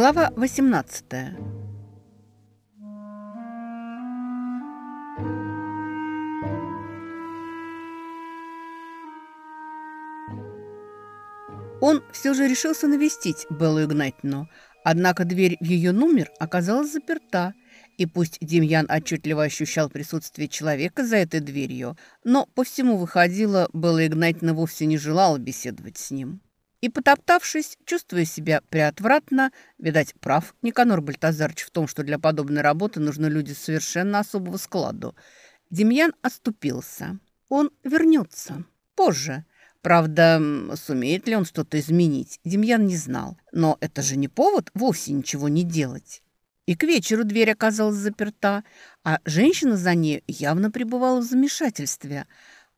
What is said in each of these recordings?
Глава 18 Он все же решился навестить Беллу Игнатьевну, однако дверь в ее номер оказалась заперта, и пусть Демьян отчетливо ощущал присутствие человека за этой дверью, но по всему выходило, Белла Игнатьевна вовсе не желала беседовать с ним. И, потоптавшись, чувствуя себя приотвратно, видать, прав Никанор Бальтазарч в том, что для подобной работы нужны люди совершенно особого складу, Демьян оступился. Он вернется. Позже. Правда, сумеет ли он что-то изменить, Демьян не знал. Но это же не повод вовсе ничего не делать. И к вечеру дверь оказалась заперта, а женщина за ней явно пребывала в замешательстве.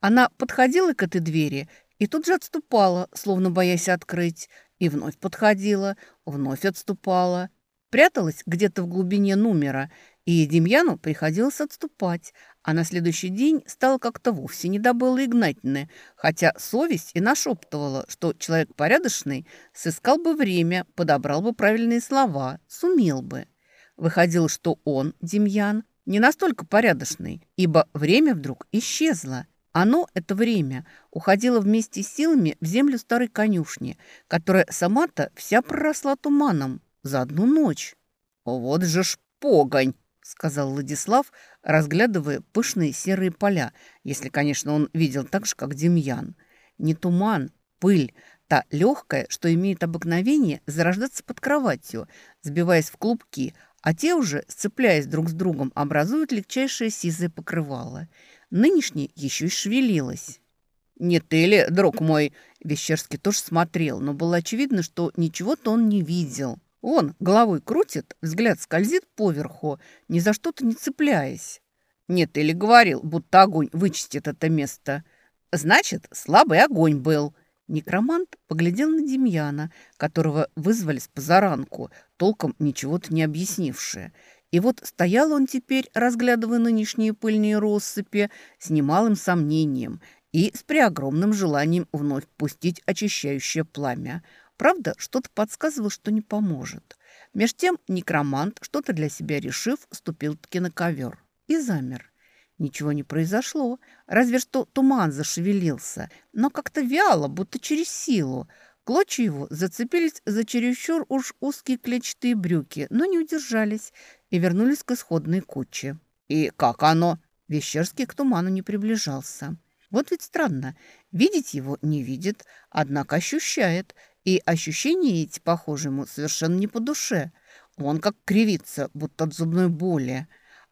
Она подходила к этой двери и тут же отступала, словно боясь открыть, и вновь подходила, вновь отступала. Пряталась где-то в глубине номера, и Демьяну приходилось отступать, а на следующий день стало как-то вовсе не до Беллы хотя совесть и нашептывала, что человек порядочный сыскал бы время, подобрал бы правильные слова, сумел бы. Выходило, что он, Демьян, не настолько порядочный, ибо время вдруг исчезло. Оно, это время, уходило вместе с силами в землю старой конюшни, которая сама-то вся проросла туманом за одну ночь. «Вот же ж погонь!» — сказал Владислав, разглядывая пышные серые поля, если, конечно, он видел так же, как Демьян. Не туман, пыль, та легкая, что имеет обыкновение зарождаться под кроватью, сбиваясь в клубки, а те уже, сцепляясь друг с другом, образуют легчайшее сизое покрывало — Нынешней еще и шевелилась. «Не ты ли, друг мой?» Вещерский тоже смотрел, но было очевидно, что ничего-то он не видел. Он головой крутит, взгляд скользит поверху, ни за что-то не цепляясь. «Нет, или говорил, будто огонь вычистит это место. Значит, слабый огонь был». Некромант поглядел на Демьяна, которого вызвали с позаранку, толком ничего-то не объяснившее, и вот стоял он теперь, разглядывая нынешние пыльные россыпи, с немалым сомнением и с преогромным желанием вновь пустить очищающее пламя. Правда, что-то подсказывало, что не поможет. Меж тем некромант, что-то для себя решив, ступил-таки на ковер и замер. Ничего не произошло, разве что туман зашевелился, но как-то вяло, будто через силу. Клочья его зацепились за чересчур уж узкие клетчатые брюки, но не удержались и вернулись к исходной куче. «И как оно?» Вещерский к туману не приближался. Вот ведь странно. Видеть его не видит, однако ощущает. И ощущения эти, похожи ему, совершенно не по душе. Он как кривится, будто от зубной боли.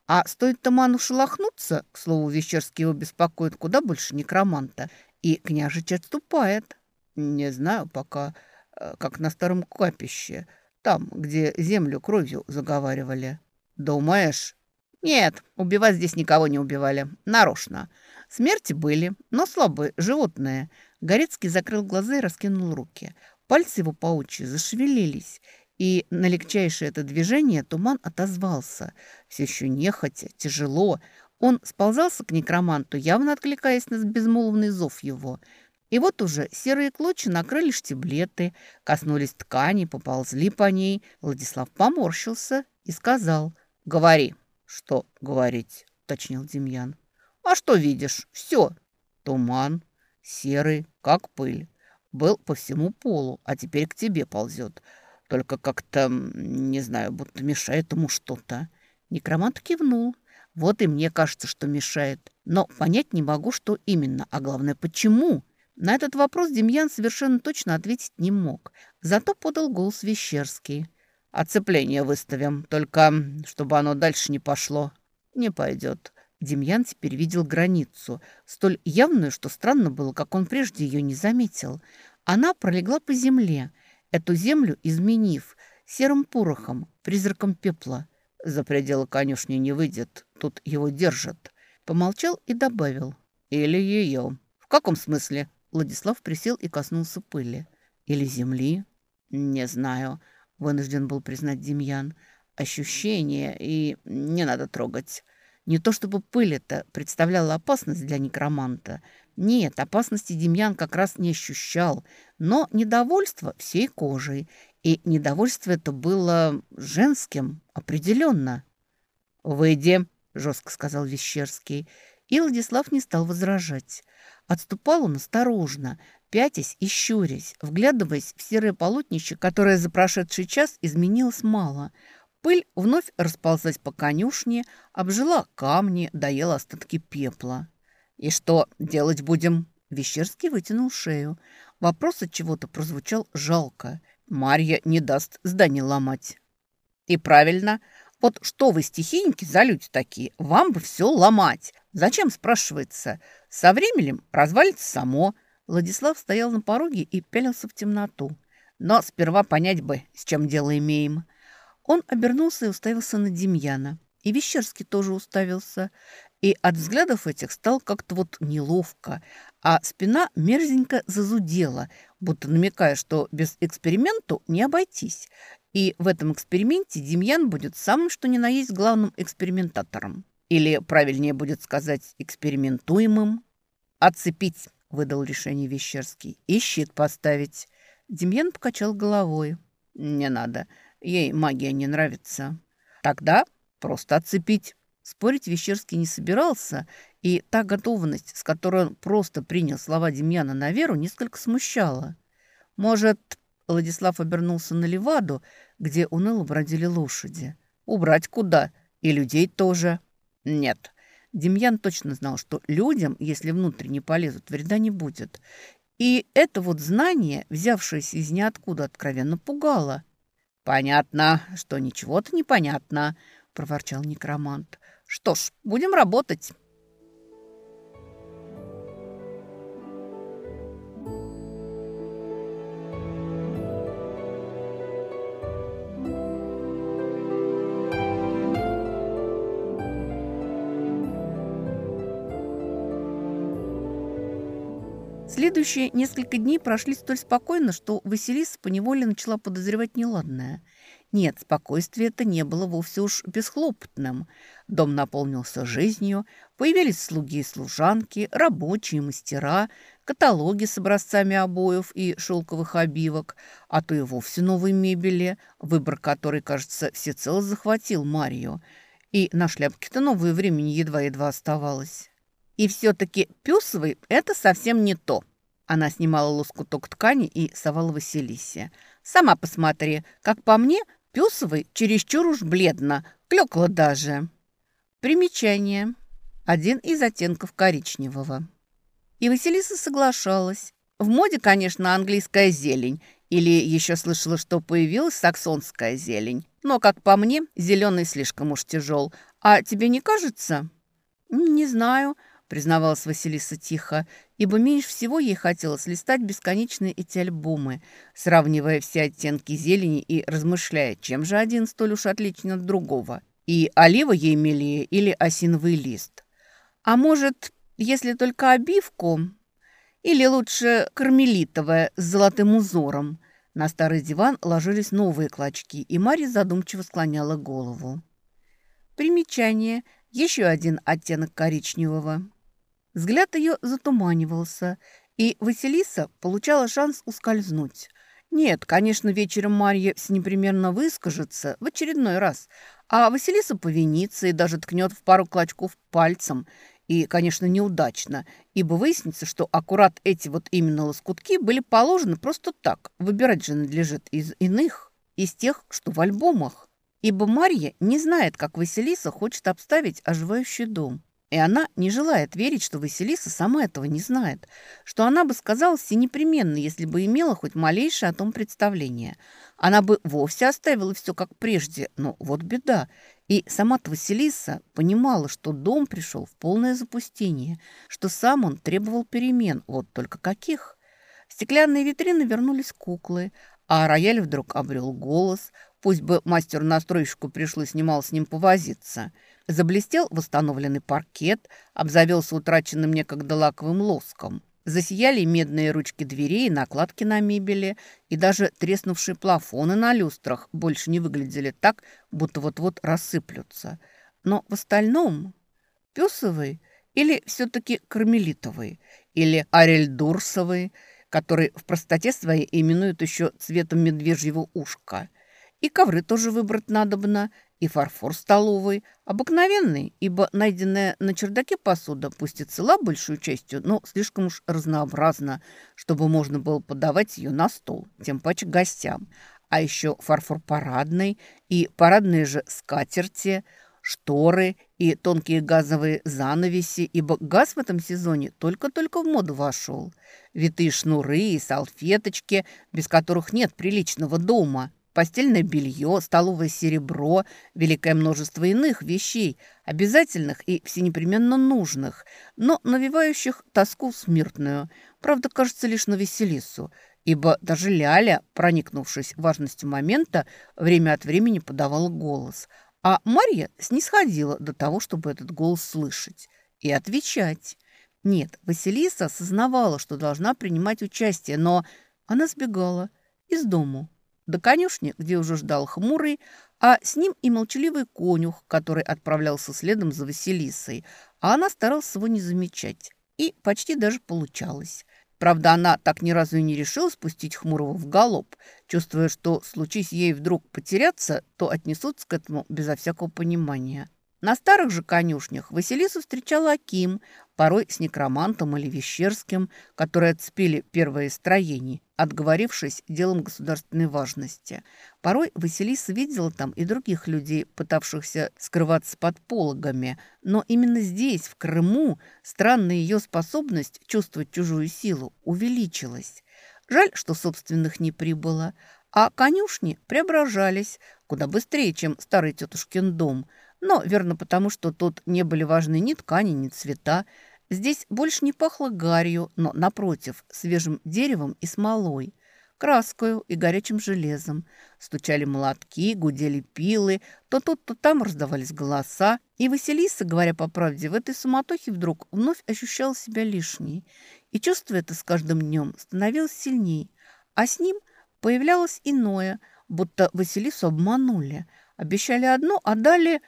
А стоит туману шелохнуться, к слову, Вещерский его беспокоит куда больше некроманта, и княжич отступает. Не знаю пока, э, как на старом капище, там, где землю кровью заговаривали. Думаешь? Нет, убивать здесь никого не убивали. Нарочно. Смерти были, но слабые, животные. Горецкий закрыл глаза и раскинул руки. Пальцы его паучьи зашевелились, и на легчайшее это движение туман отозвался. Все еще нехотя, тяжело. Он сползался к некроманту, явно откликаясь на безмолвный зов его – и вот уже серые клочья накрыли штиблеты, коснулись ткани, поползли по ней. Владислав поморщился и сказал «Говори». «Что говорить?» – уточнил Демьян. «А что видишь? Все. Туман, серый, как пыль. Был по всему полу, а теперь к тебе ползет. Только как-то, не знаю, будто мешает ему что-то». Некромант кивнул. «Вот и мне кажется, что мешает. Но понять не могу, что именно, а главное, почему?» На этот вопрос Демьян совершенно точно ответить не мог. Зато подал голос Вещерский. «Оцепление выставим, только чтобы оно дальше не пошло». «Не пойдет». Демьян теперь видел границу, столь явную, что странно было, как он прежде ее не заметил. Она пролегла по земле, эту землю изменив, серым порохом, призраком пепла. За пределы конюшни не выйдет, тут его держат. Помолчал и добавил. «Или ее». «В каком смысле?» Владислав присел и коснулся пыли. Или земли? Не знаю, вынужден был признать Демьян. Ощущение и не надо трогать. Не то чтобы пыль это представляла опасность для некроманта. Нет, опасности Демьян как раз не ощущал, но недовольство всей кожей. И недовольство это было женским, определенно. «Выйди», — жестко сказал Вещерский. И Владислав не стал возражать. Отступал он осторожно, пятясь и щурясь, вглядываясь в серое полотнище, которое за прошедший час изменилось мало. Пыль вновь расползлась по конюшне, обжила камни, доела остатки пепла. «И что делать будем?» Вещерский вытянул шею. Вопрос от чего-то прозвучал жалко. Марья не даст здание ломать. «И правильно. Вот что вы, стихийники, за люди такие? Вам бы все ломать. Зачем, спрашивается? Со временем развалится само». Владислав стоял на пороге и пялился в темноту. Но сперва понять бы, с чем дело имеем. Он обернулся и уставился на Демьяна. И Вещерский тоже уставился. И от взглядов этих стал как-то вот неловко, а спина мерзенько зазудела, будто намекая, что без эксперименту не обойтись. И в этом эксперименте Демьян будет самым что ни на есть главным экспериментатором. Или, правильнее будет сказать, экспериментуемым. «Отцепить», — выдал решение Вещерский, — «и щит поставить». Демьян покачал головой. «Не надо, ей магия не нравится». «Тогда просто отцепить». Спорить Вещерский не собирался, и та готовность, с которой он просто принял слова Демьяна на веру, несколько смущала. «Может, Владислав обернулся на Леваду, где уныло бродили лошади. «Убрать куда? И людей тоже?» «Нет». Демьян точно знал, что людям, если внутрь не полезут, вреда не будет. И это вот знание, взявшееся из ниоткуда, откровенно пугало. «Понятно, что ничего-то непонятно», — проворчал некромант. Что ж, будем работать. Следующие несколько дней прошли столь спокойно, что Василиса поневоле начала подозревать неладное – нет, спокойствие это не было вовсе уж бесхлопотным. Дом наполнился жизнью, появились слуги и служанки, рабочие, мастера, каталоги с образцами обоев и шелковых обивок, а то и вовсе новой мебели, выбор которой, кажется, всецело захватил Марию. И на шляпке-то новое времени едва-едва оставалось. И все-таки пюсовый – это совсем не то. Она снимала лоскуток ткани и совала Василисе. «Сама посмотри, как по мне, Пёсовый чересчур уж бледно, клёкла даже. Примечание. Один из оттенков коричневого. И Василиса соглашалась. В моде, конечно, английская зелень. Или еще слышала, что появилась саксонская зелень. Но, как по мне, зеленый слишком уж тяжел. А тебе не кажется? Не знаю, признавалась Василиса тихо, ибо меньше всего ей хотелось листать бесконечные эти альбомы, сравнивая все оттенки зелени и размышляя, чем же один столь уж отличен от другого. И олива ей милее или осиновый лист. А может, если только обивку, или лучше кармелитовая с золотым узором. На старый диван ложились новые клочки, и Марья задумчиво склоняла голову. Примечание. Еще один оттенок коричневого. Взгляд ее затуманивался, и Василиса получала шанс ускользнуть. Нет, конечно, вечером Марья непременно выскажется в очередной раз, а Василиса повинится и даже ткнет в пару клочков пальцем. И, конечно, неудачно, ибо выяснится, что аккурат эти вот именно лоскутки были положены просто так. Выбирать же надлежит из иных, из тех, что в альбомах. Ибо Марья не знает, как Василиса хочет обставить оживающий дом. И она не желает верить, что Василиса сама этого не знает, что она бы сказала все непременно, если бы имела хоть малейшее о том представление. Она бы вовсе оставила все как прежде, но вот беда. И сама-то Василиса понимала, что дом пришел в полное запустение, что сам он требовал перемен, вот только каких. В стеклянные витрины вернулись куклы, а рояль вдруг обрел голос, пусть бы мастеру-настройщику пришлось немало с ним повозиться – Заблестел восстановленный паркет, обзавелся утраченным некогда лаковым лоском. Засияли медные ручки дверей накладки на мебели, и даже треснувшие плафоны на люстрах больше не выглядели так, будто вот-вот рассыплются. Но в остальном песовый или все-таки кармелитовый, или арельдурсовый, который в простоте своей именуют еще цветом медвежьего ушка. И ковры тоже выбрать надобно, и фарфор столовый, обыкновенный, ибо найденная на чердаке посуда, пусть и цела большую частью, но слишком уж разнообразна, чтобы можно было подавать ее на стол, тем паче гостям. А еще фарфор парадный и парадные же скатерти, шторы и тонкие газовые занавеси, ибо газ в этом сезоне только-только в моду вошел. Витые шнуры и салфеточки, без которых нет приличного дома – постельное белье, столовое серебро, великое множество иных вещей, обязательных и всенепременно нужных, но навевающих тоску смертную. Правда, кажется, лишь на Веселису, ибо даже Ляля, проникнувшись важностью момента, время от времени подавала голос, а Марья снисходила до того, чтобы этот голос слышать и отвечать. Нет, Василиса осознавала, что должна принимать участие, но она сбегала из дому до конюшни, где уже ждал хмурый, а с ним и молчаливый конюх, который отправлялся следом за Василисой, а она старалась его не замечать. И почти даже получалось. Правда, она так ни разу и не решила спустить Хмурого в галоп, чувствуя, что, случись ей вдруг потеряться, то отнесутся к этому безо всякого понимания. На старых же конюшнях Василису встречала Аким, порой с некромантом или Вещерским, которые отцепили первое из строений, отговорившись делом государственной важности. Порой Василиса видела там и других людей, пытавшихся скрываться под пологами, но именно здесь, в Крыму, странная ее способность чувствовать чужую силу увеличилась. Жаль, что собственных не прибыло, а конюшни преображались куда быстрее, чем старый тетушкин дом – но верно потому, что тут не были важны ни ткани, ни цвета. Здесь больше не пахло гарью, но, напротив, свежим деревом и смолой, краскою и горячим железом. Стучали молотки, гудели пилы, то тут, то там раздавались голоса. И Василиса, говоря по правде, в этой суматохе вдруг вновь ощущала себя лишней. И чувство это с каждым днем становилось сильней. А с ним появлялось иное, будто Василису обманули. Обещали одно, а дали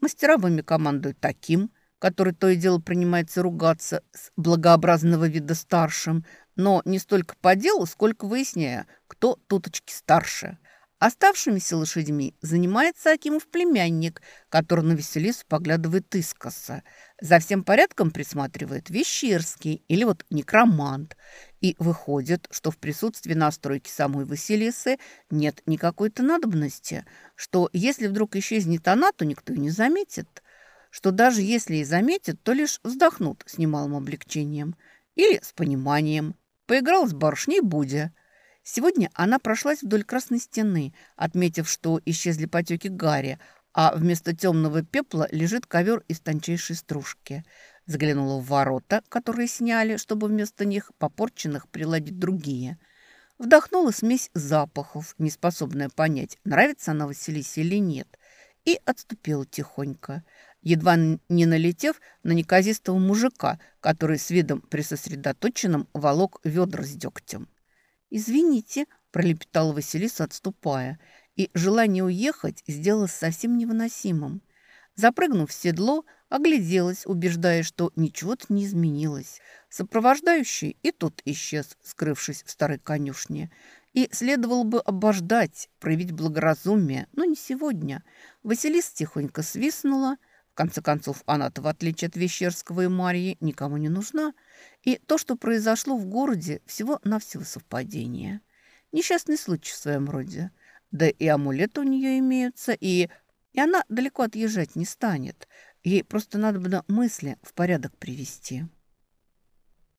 Мастеровыми командуют таким, который то и дело принимается ругаться с благообразного вида старшим, но не столько по делу, сколько выясняя, кто туточки старше. Оставшимися лошадьми занимается Акимов племянник, который на Веселису поглядывает искоса. За всем порядком присматривает Вещерский или вот некромант. И выходит, что в присутствии настройки самой Василисы нет никакой-то надобности, что если вдруг исчезнет она, то никто и не заметит, что даже если и заметит, то лишь вздохнут с немалым облегчением или с пониманием. Поиграл с барышней Будя – Сегодня она прошлась вдоль красной стены, отметив, что исчезли потеки гари, а вместо темного пепла лежит ковер из тончайшей стружки. Заглянула в ворота, которые сняли, чтобы вместо них попорченных приладить другие. Вдохнула смесь запахов, неспособная понять, нравится она Василисе или нет, и отступила тихонько, едва не налетев на неказистого мужика, который с видом присосредоточенным волок ведра с дегтем. «Извините», – пролепетала Василиса, отступая, и желание уехать сделалось совсем невыносимым. Запрыгнув в седло, огляделась, убеждая, что ничего-то не изменилось. Сопровождающий и тот исчез, скрывшись в старой конюшне. И следовало бы обождать, проявить благоразумие, но не сегодня. Василиса тихонько свистнула. Конце концов, она-то, в отличие от Вещерского и Марьи, никому не нужна – и то, что произошло в городе, всего-навсего совпадение. Несчастный случай в своем роде. Да и амулеты у нее имеются, и, и она далеко отъезжать не станет. Ей просто надо бы мысли в порядок привести.